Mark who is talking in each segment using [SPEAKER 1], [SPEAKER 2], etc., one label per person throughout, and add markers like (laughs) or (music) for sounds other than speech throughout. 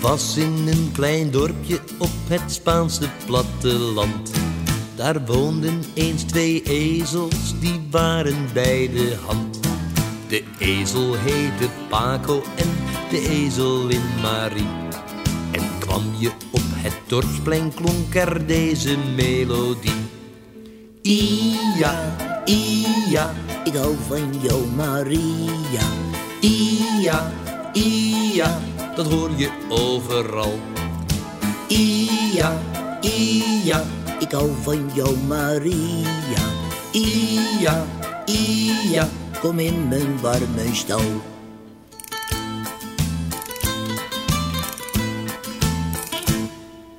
[SPEAKER 1] was in een klein dorpje op het Spaanse platteland. Daar woonden eens twee ezels, die waren bij de hand. De ezel heette Paco en de ezelin Marie. En kwam je op het dorpsplein klonk er deze melodie. Ia, ia,
[SPEAKER 2] Ik hou van jou, Maria.
[SPEAKER 1] ia, ia, dat hoor je overal. Ia, ia,
[SPEAKER 2] Ik hou van jou, Maria.
[SPEAKER 1] ia, ia.
[SPEAKER 2] Kom in mijn warme stal.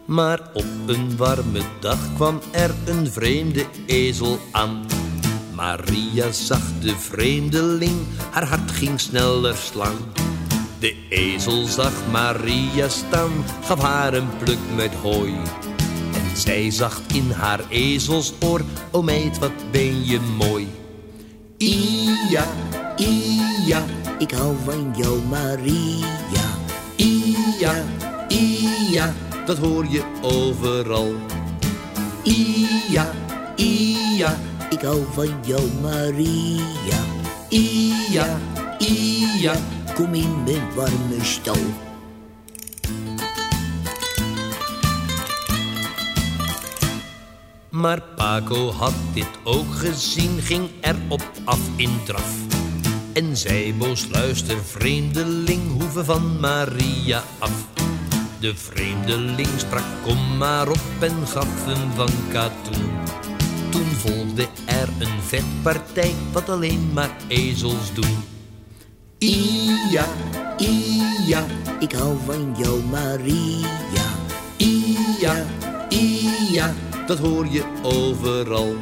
[SPEAKER 1] Maar op een warme dag kwam er een vreemde ezel aan. Maria zag de vreemdeling, haar hart ging sneller slaan. De ezel zag Maria staan, gaf haar een pluk met hooi. En zij zag in haar ezelsoor, o meid wat ben je mooi. Ia, ia,
[SPEAKER 2] Ik hou van jou, Maria.
[SPEAKER 1] ia, ia, dat hoor je overal. Ia, ia,
[SPEAKER 2] Ik hou van jou, Maria.
[SPEAKER 1] ia, ia.
[SPEAKER 2] Kom in mijn warme stal.
[SPEAKER 1] Maar Paco had dit ook gezien, ging erop af in draf. En zei boos luister vreemdeling, hoeven van Maria af. De vreemdeling sprak kom maar op en gaf hem van katoen. Toen volgde er een vetpartij, wat alleen maar ezels doen. Ia, ia,
[SPEAKER 2] Ik hou van jou, Maria.
[SPEAKER 1] ia, ia, dat hoor je overal.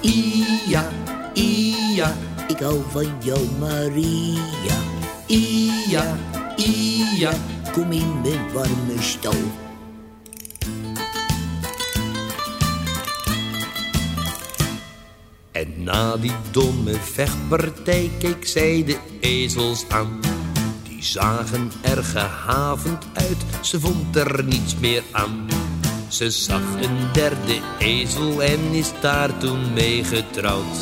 [SPEAKER 1] Ia, ia,
[SPEAKER 2] Ik hou van jou, Maria.
[SPEAKER 1] ia, ia.
[SPEAKER 2] Kom in mijn warme stal.
[SPEAKER 1] En na die domme vechtpartij keek zij de ezels aan. Die zagen er gehavend uit, ze vond er niets meer aan. Ze zag een derde ezel en is daar toen mee getrouwd.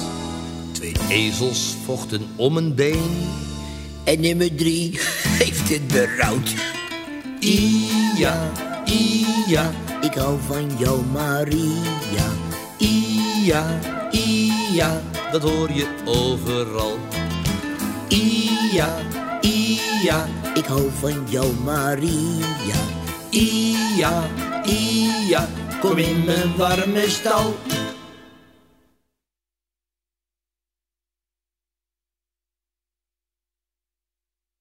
[SPEAKER 1] Twee ezels vochten om een been.
[SPEAKER 2] En nummer drie (laughs) heeft het berouwd.
[SPEAKER 1] Ia, ia,
[SPEAKER 2] Ik hou van jou, Maria.
[SPEAKER 1] ia, ia, dat hoor je overal. Ia, ia,
[SPEAKER 2] Ik hou van jou, Maria.
[SPEAKER 1] ia, ia, kom in mijn warme stal.